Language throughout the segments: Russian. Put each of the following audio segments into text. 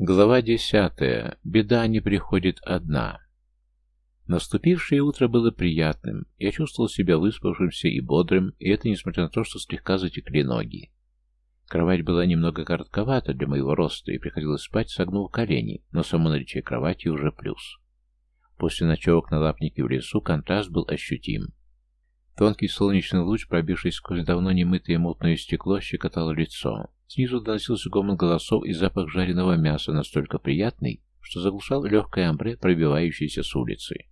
Глава десятая. Беда не приходит одна. Наступившее утро было приятным. Я чувствовал себя выспавшимся и бодрым, и это несмотря на то, что слегка затекли ноги. Кровать была немного коротковата для моего роста, и приходилось спать, согнув колени, но само наличие кровати уже плюс. После ночевок на лапнике в лесу контраст был ощутим. Тонкий солнечный луч, пробившись сквозь давно немытое мутное стекло, щекотал лицо. Снизу доносился гомон голосов и запах жареного мяса, настолько приятный, что заглушал легкое амбре, пробивающееся с улицы.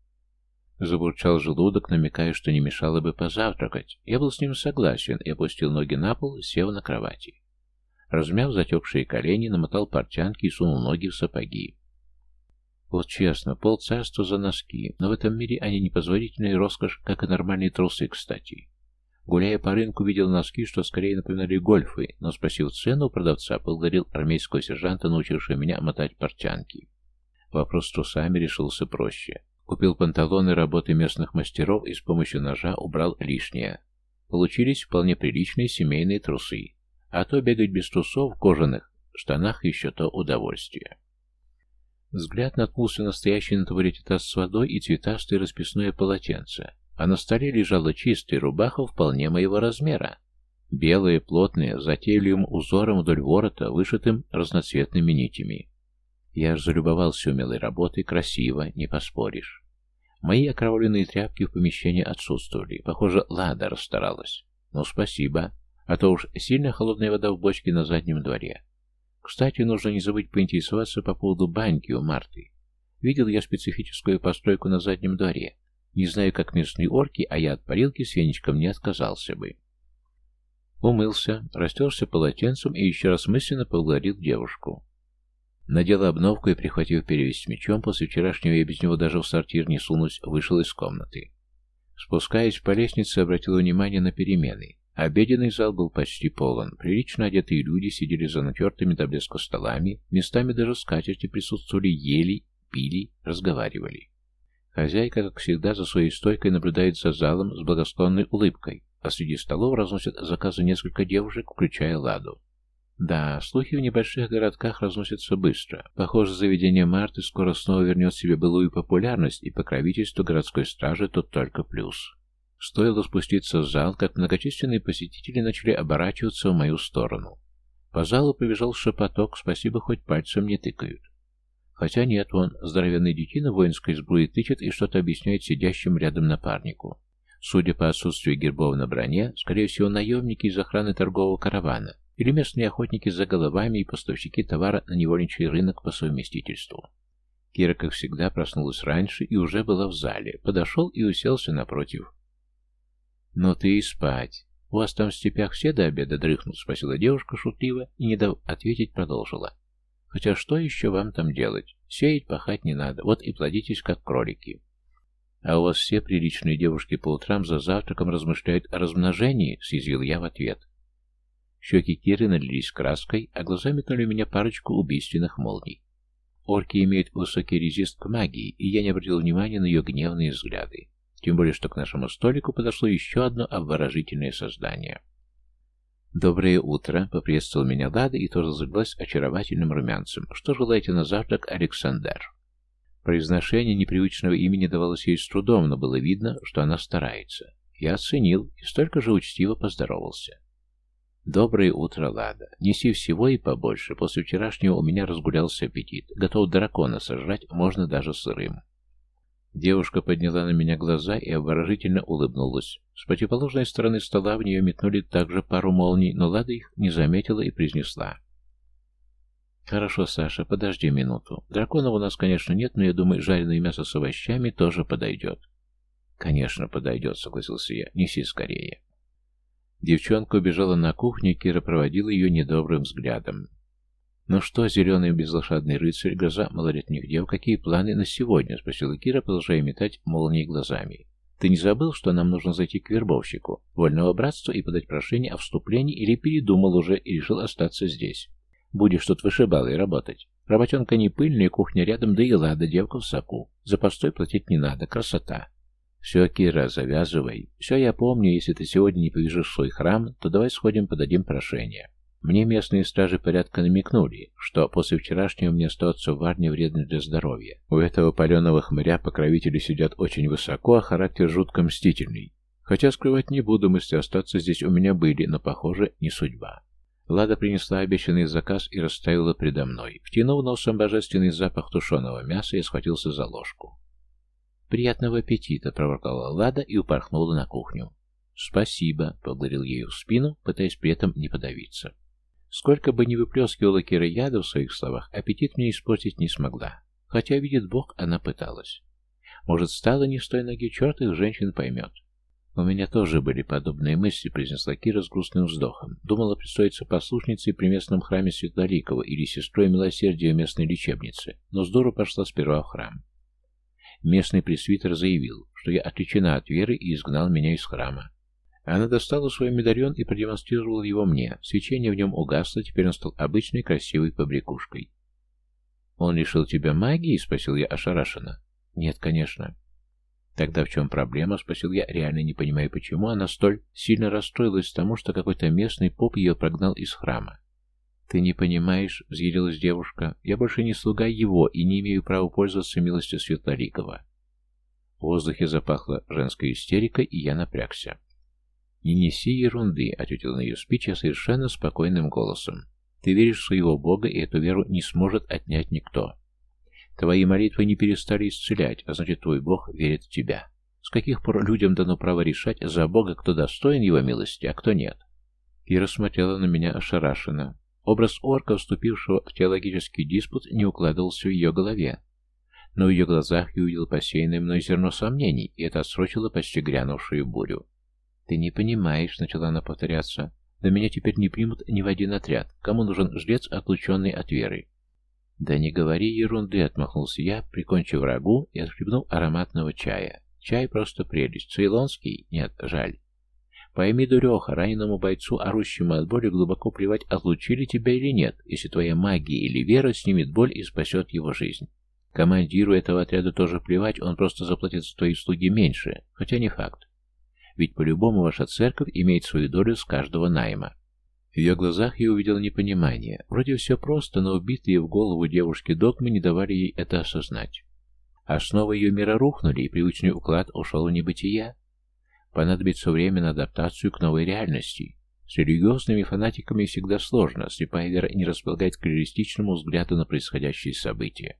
Забурчал желудок, намекая, что не мешало бы позавтракать. Я был с ним согласен и опустил ноги на пол, сев на кровати. Размяв затекшие колени, намотал портянки и сунул ноги в сапоги. Вот честно, полцарства за носки, но в этом мире они непозволительная роскошь, как и нормальные трусы, кстати. Гуляя по рынку, видел носки, что скорее напоминали гольфы, но, спросив цену у продавца, поблагодарил армейского сержанта, научившего меня мотать портянки. Вопрос с трусами решился проще. Купил панталоны работы местных мастеров и с помощью ножа убрал лишнее. Получились вполне приличные семейные трусы. А то бегать без трусов в кожаных штанах еще то удовольствие. Взгляд наткнулся на стоящий на табурете таз с водой и цветастое расписное полотенце, а на столе лежала чистая рубаха вполне моего размера. Белая, плотная, затейливым узором вдоль ворота, вышитым разноцветными нитями. Я аж залюбовался умелой работой, красиво, не поспоришь. Мои окровавленные тряпки в помещении отсутствовали. Похоже, Лада расстаралась. Ну, спасибо. А то уж сильно холодная вода в бочке на заднем дворе. Кстати, нужно не забыть поинтересоваться по поводу баньки у Марты. Видел я специфическую постройку на заднем дворе. Не знаю, как местные орки, а я от парилки с веничком не отказался бы. Умылся, растерся полотенцем и еще раз мысленно поблагодарил девушку. Надел обновку и, прихватив перевязь с мечом, после вчерашнего я без него даже в сортир не сунусь, вышел из комнаты. Спускаясь по лестнице, обратил внимание на перемены. Обеденный зал был почти полон. Прилично одетые люди сидели за натертыми до блеска столами, местами даже скатерти присутствовали, ели, пили, разговаривали. Хозяйка, как всегда, за своей стойкой наблюдает за залом с благосклонной улыбкой, а среди столов разносят заказы несколько девушек, включая Ладу. Да, слухи в небольших городках разносятся быстро. Похоже, заведение Марты скоро снова вернет себе былую популярность, и покровительство городской стражи тут только плюс. Стоило спуститься в зал, как многочисленные посетители начали оборачиваться в мою сторону. По залу побежал шепоток, спасибо, хоть пальцем не тыкают. Хотя нет, он, здоровенный детина воинской сбруи тычет и что-то объясняет сидящим рядом напарнику. Судя по отсутствию гербов на броне, скорее всего, наемники из охраны торгового каравана или местные охотники за головами и поставщики товара на невольничий рынок по совместительству. Кира, как всегда, проснулась раньше и уже была в зале. Подошел и уселся напротив. «Ну ты и спать. У вас там в степях все до обеда дрыхнут?» — спросила девушка шутливо и, не дав ответить, продолжила. «Хотя что еще вам там делать? Сеять, пахать не надо. Вот и плодитесь, как кролики». «А у вас все приличные девушки по утрам за завтраком размышляют о размножении?» — съязвил я в ответ. Щеки Киры налились краской, а глаза метнули меня парочку убийственных молний. Орки имеют высокий резист к магии, и я не обратил внимания на ее гневные взгляды. Тем более, что к нашему столику подошло еще одно обворожительное создание. «Доброе утро!» — поприветствовал меня Лада и тоже заглась очаровательным румянцем. «Что желаете на завтрак, Александр?» Произношение непривычного имени давалось ей с трудом, но было видно, что она старается. Я оценил и столько же учтиво поздоровался. «Доброе утро, Лада. Неси всего и побольше. После вчерашнего у меня разгулялся аппетит. Готов дракона сожрать, можно даже сырым». Девушка подняла на меня глаза и обворожительно улыбнулась. С противоположной стороны стола в нее метнули также пару молний, но Лада их не заметила и произнесла. «Хорошо, Саша, подожди минуту. Драконов у нас, конечно, нет, но я думаю, жареное мясо с овощами тоже подойдет». «Конечно, подойдет», — согласился я. «Неси скорее». Девчонка убежала на кухню, Кира проводила ее недобрым взглядом. «Ну что, зеленый безлошадный рыцарь, гроза малолетних дев, какие планы на сегодня?» — спросила Кира, продолжая метать молнии глазами. «Ты не забыл, что нам нужно зайти к вербовщику, вольного братства и подать прошение о вступлении или передумал уже и решил остаться здесь? Будешь тут вышибалой работать. Работенка не пыльная, кухня рядом, да и лада, девка в соку. За постой платить не надо, красота». «Все, Кира, завязывай. Все я помню, если ты сегодня не повяжешь свой храм, то давай сходим подадим прошение». Мне местные стражи порядка намекнули, что после вчерашнего мне остаться в Варне вредно для здоровья. У этого паленого хмыря покровители сидят очень высоко, а характер жутко мстительный. Хотя скрывать не буду, мысли остаться здесь у меня были, но, похоже, не судьба. Лада принесла обещанный заказ и расставила предо мной. Втянув носом божественный запах тушеного мяса, я схватился за ложку. «Приятного аппетита!» — проворкала Лада и упорхнула на кухню. «Спасибо!» — поблагодарил ею в спину, пытаясь при этом не подавиться. Сколько бы ни выплескивала Кира яда в своих словах, аппетит мне испортить не смогла. Хотя, видит Бог, она пыталась. Может, стала не с той ноги, черт их женщин поймет. «У меня тоже были подобные мысли», — произнесла Кира с грустным вздохом. Думала пристроиться послушницей при местном храме Светлорикова или сестрой милосердия местной лечебнице, но здорово пошла сперва в храм. Местный пресвитер заявил, что я отличена от веры и изгнал меня из храма. Она достала свой медальон и продемонстрировала его мне. Свечение в нем угасло, теперь он стал обычной красивой побрякушкой. «Он лишил тебя магии?» — спросил я ошарашенно. «Нет, конечно». «Тогда в чем проблема?» — спросил я, реально не понимая, почему она столь сильно расстроилась тому, что какой-то местный поп ее прогнал из храма. «Ты не понимаешь», — взъярилась девушка, — «я больше не слуга его и не имею права пользоваться милостью Светлорикова». В воздухе запахло женской истерикой, и я напрягся. «Не неси ерунды», — ответил на ее спич совершенно спокойным голосом. «Ты веришь в своего Бога, и эту веру не сможет отнять никто. Твои молитвы не перестали исцелять, а значит, твой Бог верит в тебя. С каких пор людям дано право решать за Бога, кто достоин его милости, а кто нет? Кира смотрела на меня ошарашенно. Образ орка, вступившего в теологический диспут, не укладывался в ее голове. Но в ее глазах я увидел посеянное мной зерно сомнений, и это отсрочило почти грянувшую бурю. «Ты не понимаешь», — начала она повторяться. «Да меня теперь не примут ни в один отряд. Кому нужен жрец, отлученный от веры? «Да не говори ерунды», — отмахнулся я, прикончив рагу и отхлебнув ароматного чая. «Чай просто прелесть. Цейлонский? Нет, жаль. Пойми, дуреха, раненому бойцу, орущему от боли, глубоко плевать, отлучили тебя или нет, если твоя магия или вера снимет боль и спасет его жизнь. Командиру этого отряда тоже плевать, он просто заплатит за твои услуги меньше, хотя не факт. Ведь по-любому ваша церковь имеет свою долю с каждого найма. В ее глазах я увидел непонимание. Вроде все просто, но убитые в голову девушки догмы не давали ей это осознать. Основы ее мира рухнули, и привычный уклад ушел в небытие. Понадобится время на адаптацию к новой реальности. С религиозными фанатиками всегда сложно, слепая вера не располагает к реалистичному взгляду на происходящие события.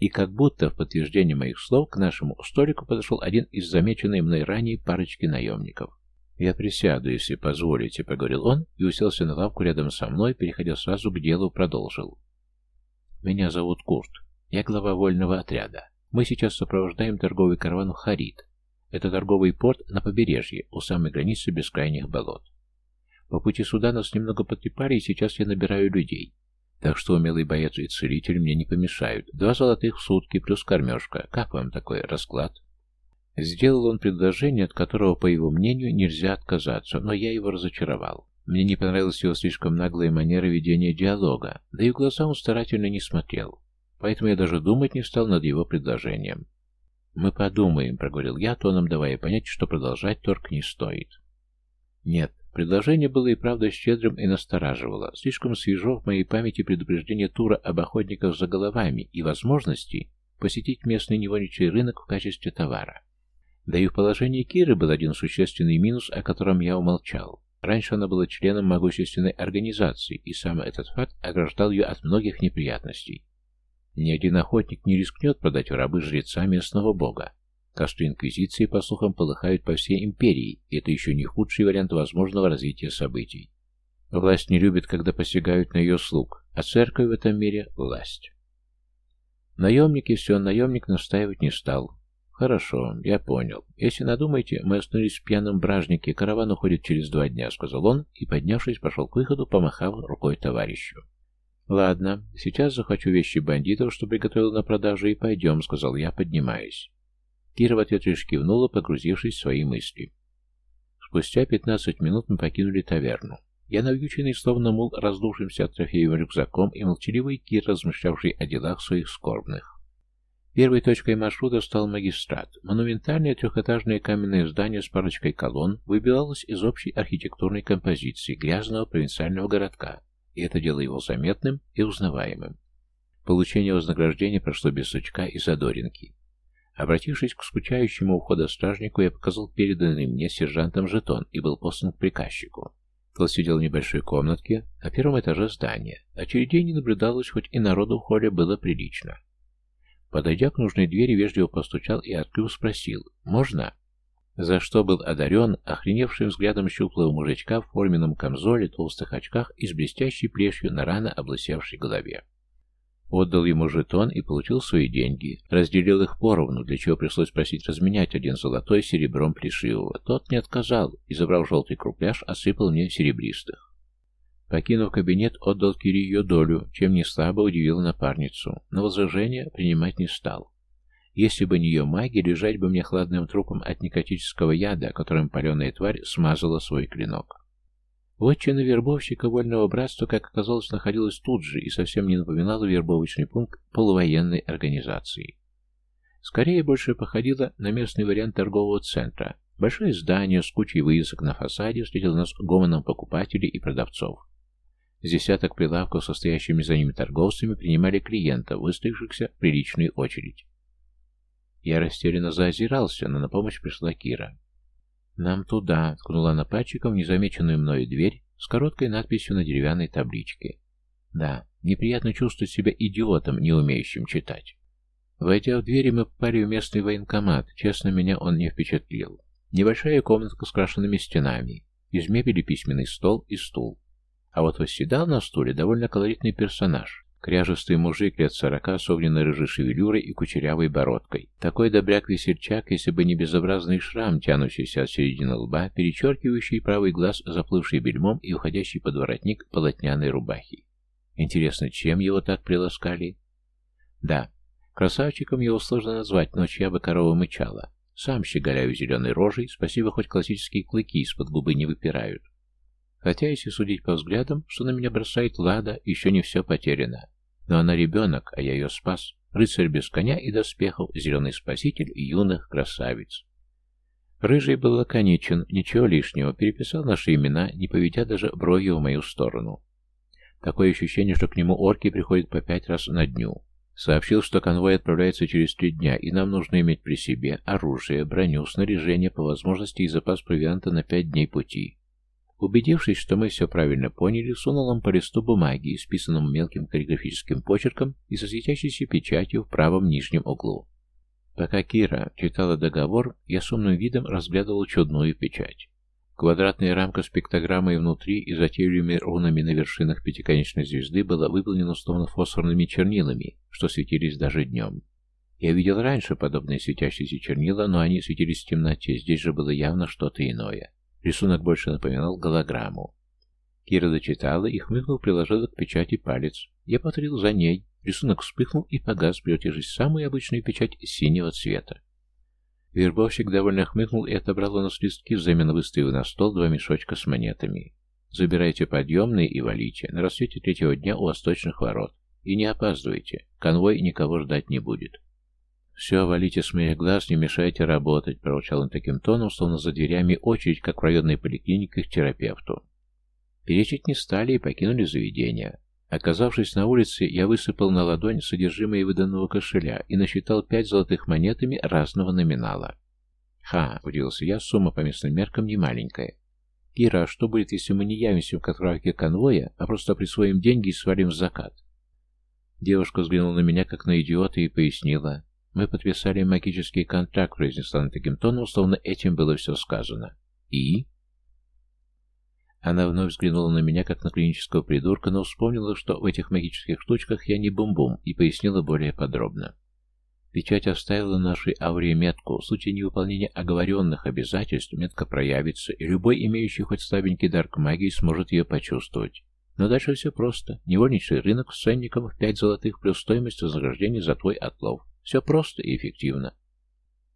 И как будто в подтверждение моих слов к нашему столику подошел один из замеченной мной ранее парочки наемников. «Я присяду, если позволите», — поговорил он и уселся на лавку рядом со мной, переходя сразу к делу, продолжил. «Меня зовут Курт. Я глава вольного отряда. Мы сейчас сопровождаем торговый караван в Харид. Это торговый порт на побережье, у самой границы бескрайних болот. По пути сюда нас немного потрепали, и сейчас я набираю людей. Так что умелый боец и целитель мне не помешают. Два золотых в сутки плюс кормежка. Как вам такой расклад?» Сделал он предложение, от которого, по его мнению, нельзя отказаться, но я его разочаровал. Мне не понравилась его слишком наглая манера ведения диалога, да и в глаза он старательно не смотрел. Поэтому я даже думать не стал над его предложением. «Мы подумаем», — проговорил я, тоном давая понять, что продолжать торг не стоит. Нет, предложение было и правда щедрым и настораживало. Слишком свежо в моей памяти предупреждение Тура об охотниках за головами и возможности посетить местный невольничий рынок в качестве товара. Да и в положении Киры был один существенный минус, о котором я умолчал. Раньше она была членом могущественной организации, и сам этот факт ограждал ее от многих неприятностей. Ни один охотник не рискнет продать в рабы жреца местного бога. Косты Инквизиции, по слухам, полыхают по всей империи, и это еще не худший вариант возможного развития событий. Власть не любит, когда посягают на ее слуг, а церковь в этом мире – власть. Наемник, если он наемник, настаивать не стал. «Хорошо, я понял. Если надумаете, мы остановились в пьяном бражнике. Караван уходит через два дня», — сказал он, и, поднявшись, пошел к выходу, помахав рукой товарищу. «Ладно, сейчас захочу вещи бандитов, что приготовил на продажу, и пойдем», — сказал я, поднимаясь. Кира в ответ лишь кивнула, погрузившись в свои мысли. Спустя пятнадцать минут мы покинули таверну. Я навьюченный, словно мул, раздувшимся от трофеев рюкзаком, и молчаливый Кир, размышлявший о делах своих скорбных. Первой точкой маршрута стал магистрат. Монументальное трехэтажное каменное здание с парочкой колонн выбивалось из общей архитектурной композиции грязного провинциального городка, и это делало его заметным и узнаваемым. Получение вознаграждения прошло без сучка и задоринки. Обратившись к скучающему у входа стражнику, я показал переданный мне сержантом жетон и был послан к приказчику. Тот сидел в небольшой комнатке на первом этаже здания. Очередей не наблюдалось, хоть и народу в холле было прилично. Подойдя к нужной двери, вежливо постучал и, открыв, спросил «Можно?». За что был одарен охреневшим взглядом щуплого мужичка в форменном камзоле, толстых очках и с блестящей плешью на рано облысевшей голове. Отдал ему жетон и получил свои деньги. Разделил их поровну, для чего пришлось просить разменять один золотой серебром плешивого. Тот не отказал и, забрав желтый крупляж, осыпал мне серебристых. Покинув кабинет, отдал Кире ее долю, чем не слабо удивил напарницу, но возражения принимать не стал. Если бы не ее магия, лежать бы мне хладным трупом от никотического яда, которым паленая тварь смазала свой клинок. Вотчина вербовщика Вольного Братства, как оказалось, находилась тут же и совсем не напоминала вербовочный пункт полувоенной организации. Скорее больше походила на местный вариант торгового центра. Большое здание с кучей вывесок на фасаде встретило нас гомоном покупателей и продавцов. С десяток прилавков, состоящими за ними торговцами, принимали клиентов, выстроившихся в приличную очередь. Я растерянно заозирался, но на помощь пришла Кира. «Нам туда», — ткнула она пальчиком незамеченную мною дверь с короткой надписью на деревянной табличке. «Да, неприятно чувствовать себя идиотом, не умеющим читать». Войдя в двери, мы попали в местный военкомат. Честно, меня он не впечатлил. Небольшая комнатка с крашенными стенами. Из мебели письменный стол и стул. А вот восседал на стуле довольно колоритный персонаж. Кряжестый мужик лет сорока с огненно-рыжей шевелюрой и кучерявой бородкой. Такой добряк-весельчак, если бы не безобразный шрам, тянущийся от середины лба, перечеркивающий правый глаз, заплывший бельмом и уходящий под воротник полотняной рубахи. Интересно, чем его так приласкали? Да, красавчиком его сложно назвать, но чья бы корова мычала. Сам щеголяю зеленой рожей, спасибо, хоть классические клыки из-под губы не выпирают. Хотя, если судить по взглядам, что на меня бросает Лада, еще не все потеряно. Но она ребенок, а я ее спас. Рыцарь без коня и доспехов, зеленый спаситель юных красавиц. Рыжий был лаконичен, ничего лишнего, переписал наши имена, не поведя даже бровью в мою сторону. Такое ощущение, что к нему орки приходят по пять раз на дню. Сообщил, что конвой отправляется через три дня, и нам нужно иметь при себе оружие, броню, снаряжение, по возможности и запас провианта на пять дней пути. Убедившись, что мы все правильно поняли, сунул нам по листу бумаги, исписанному мелким каллиграфическим почерком и со светящейся печатью в правом нижнем углу. Пока Кира читала договор, я с умным видом разглядывал чудную печать. Квадратная рамка с пиктограммой внутри и затейливыми рунами на вершинах пятиконечной звезды была выполнена словно фосфорными чернилами, что светились даже днем. Я видел раньше подобные светящиеся чернила, но они светились в темноте, здесь же было явно что-то иное. Рисунок больше напоминал голограмму. Кира дочитала и, хмыкнув, приложила к печати палец. Я повторил за ней. Рисунок вспыхнул и погас, превратившись в самую обычную печать синего цвета. Вербовщик довольно хмыкнул и отобрал у нас листки, взамен выставив на стол два мешочка с монетами. «Забирайте подъемные и валите. На рассвете третьего дня у восточных ворот. И не опаздывайте. Конвой никого ждать не будет». «Все, валите с моих глаз, не мешайте работать», — проворчал он таким тоном, словно за дверями очередь, как в районной поликлинике к терапевту. Перечить не стали и покинули заведение. Оказавшись на улице, я высыпал на ладонь содержимое выданного кошеля и насчитал пять золотых монетами разного номинала. «Ха!» — удивился я, сумма по местным меркам не маленькая. «Кира, а что будет, если мы не явимся в отправке конвоя, а просто присвоим деньги и свалим в закат?» Девушка взглянула на меня, как на идиота, и пояснила. «Мы подписали магический контракт», — произнесла она таким тоном, словно этим было все сказано. «И?» Она вновь взглянула на меня, как на клинического придурка, но вспомнила, что в этих магических штучках я не бум-бум, и пояснила более подробно. Печать оставила нашей ауре метку. В случае невыполнения оговоренных обязательств метка проявится, и любой, имеющий хоть слабенький дар к магии, сможет ее почувствовать. Но дальше все просто. Невольничий рынок с ценником в пять золотых плюс стоимость вознаграждения за твой отлов. Все просто и эффективно.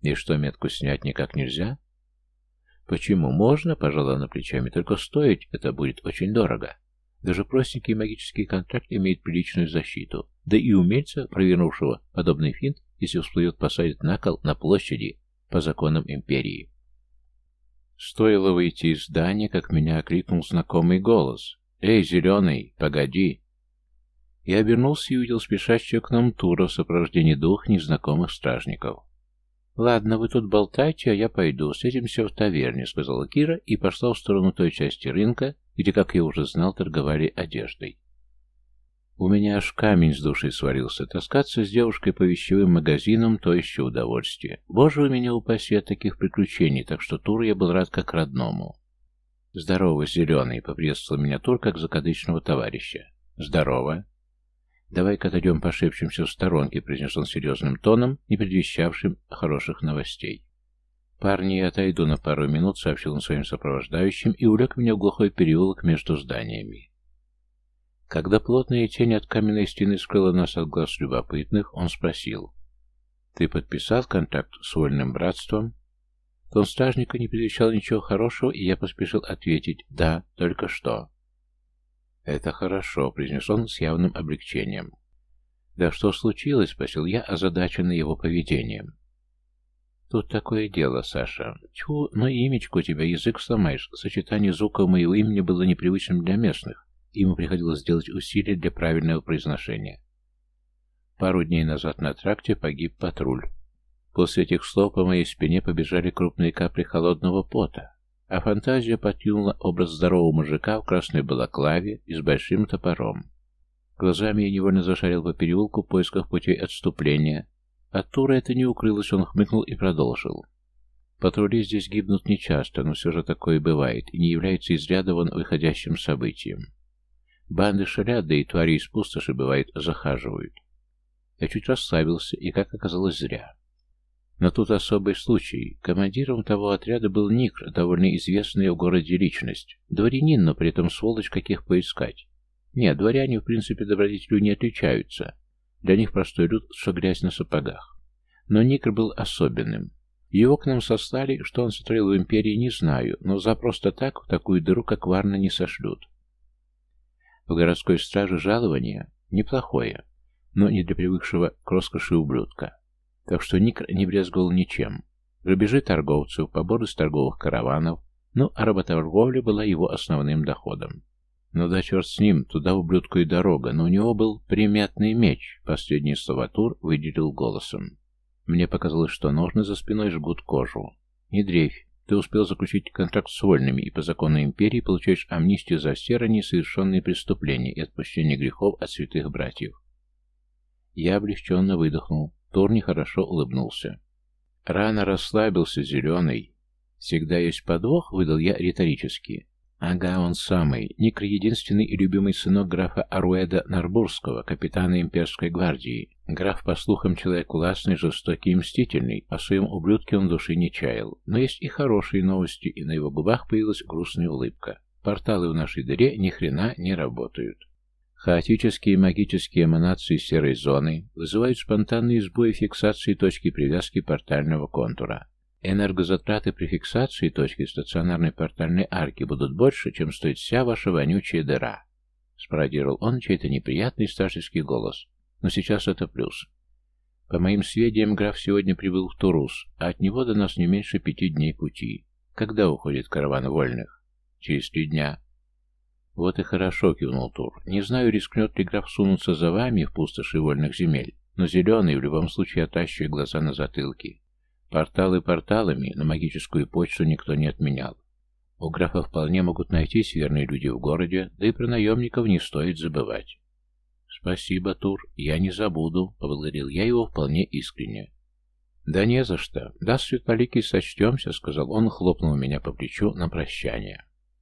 И что, метку снять никак нельзя? Почему? Можно, пожала на плечами, только стоить это будет очень дорого. Даже простенький магический контракт имеет приличную защиту. Да и умельца, провернувшего подобный финт, если всплывет, посадят на кол на площади по законам империи. Стоило выйти из здания, как меня окликнул знакомый голос. «Эй, зеленый, погоди!» Я обернулся и увидел спешащего к нам Тура в сопровождении двух незнакомых стражников. «Ладно, вы тут болтайте, а я пойду. Встретимся в таверне», — сказала Кира и пошла в сторону той части рынка, где, как я уже знал, торговали одеждой. У меня аж камень с души сварился. Таскаться с девушкой по вещевым магазинам — то еще удовольствие. Боже, у меня упаси от таких приключений, так что Туру я был рад как родному. «Здорово, зеленый!» — поприветствовал меня Тур как закадычного товарища. «Здорово!» «Давай-ка отойдем пошепчемся в сторонке», — произнес он серьезным тоном, не предвещавшим хороших новостей. «Парни, я отойду на пару минут», — сообщил он своим сопровождающим и улег меня в глухой переулок между зданиями. Когда плотная тень от каменной стены скрыла нас от глаз любопытных, он спросил. «Ты подписал контракт с Вольным Братством?» Тон стражника не предвещал ничего хорошего, и я поспешил ответить «Да, только что». «Это хорошо», — произнес он с явным облегчением. «Да что случилось?» — спросил я, озадаченный его поведением. «Тут такое дело, Саша. Тьфу, но имечко у тебя язык сломаешь. Сочетание звуков моего имени было непривычным для местных. Ему приходилось сделать усилия для правильного произношения. Пару дней назад на тракте погиб патруль. После этих слов по моей спине побежали крупные капли холодного пота, а фантазия подкинула образ здорового мужика в красной балаклаве и с большим топором. Глазами я невольно зашарил по переулку в поисках путей отступления. От Тура это не укрылось, он хмыкнул и продолжил. Патрули здесь гибнут нечасто, но все же такое бывает, и не является из выходящим событием. Банды шалят, и твари из пустоши, бывает, захаживают. Я чуть расслабился, и, как оказалось, зря. Но тут особый случай. Командиром того отряда был Никр, довольно известная в городе личность. Дворянин, но при этом сволочь, каких поискать. Нет, дворяне, в принципе, добродетелю не отличаются. Для них простой люд, что грязь на сапогах. Но Никр был особенным. Его к нам сослали, что он сотворил в империи, не знаю, но за просто так в такую дыру, как Варна, не сошлют. В городской страже жалование неплохое, но не для привыкшего к роскоши ублюдка. Так что Ник не брезговал ничем. Грабежи торговцев, поборы с торговых караванов, ну, а работорговля была его основным доходом. Ну да черт с ним, туда ублюдку и дорога, но у него был приметный меч, последний слова выделил голосом. Мне показалось, что ножны за спиной жгут кожу. Не дрейфь, ты успел заключить контракт с вольными и по закону империи получаешь амнистию за все ранее совершенные преступления и отпущение грехов от святых братьев. Я облегченно выдохнул. Тор нехорошо улыбнулся. Рано расслабился, зеленый. Всегда есть подвох, выдал я риторически. Ага, он самый. Никр — единственный и любимый сынок графа Аруэда Нарбурского, капитана имперской гвардии. Граф, по слухам, человек властный, жестокий и мстительный, о своем ублюдке он души не чаял. Но есть и хорошие новости, и на его губах появилась грустная улыбка. Порталы в нашей дыре ни хрена не работают. Хаотические магические эманации серой зоны вызывают спонтанные сбои фиксации точки привязки портального контура. Энергозатраты при фиксации точки стационарной портальной арки будут больше, чем стоит вся ваша вонючая дыра. Спародировал он чей-то неприятный старческий голос. Но сейчас это плюс. По моим сведениям, граф сегодня прибыл в Турус, а от него до нас не меньше пяти дней пути. Когда уходит караван вольных? Через три дня. Вот и хорошо, кивнул Тур. Не знаю, рискнет ли граф сунуться за вами в пустоши вольных земель, но зеленый в любом случае отащит глаза на затылке. Порталы порталами, но магическую почту никто не отменял. У графа вполне могут найтись верные люди в городе, да и про наемников не стоит забывать. «Спасибо, Тур, я не забуду», — поблагодарил я его вполне искренне. «Да не за что. Да, Светлоликий, сочтемся», — сказал он, хлопнул меня по плечу на прощание.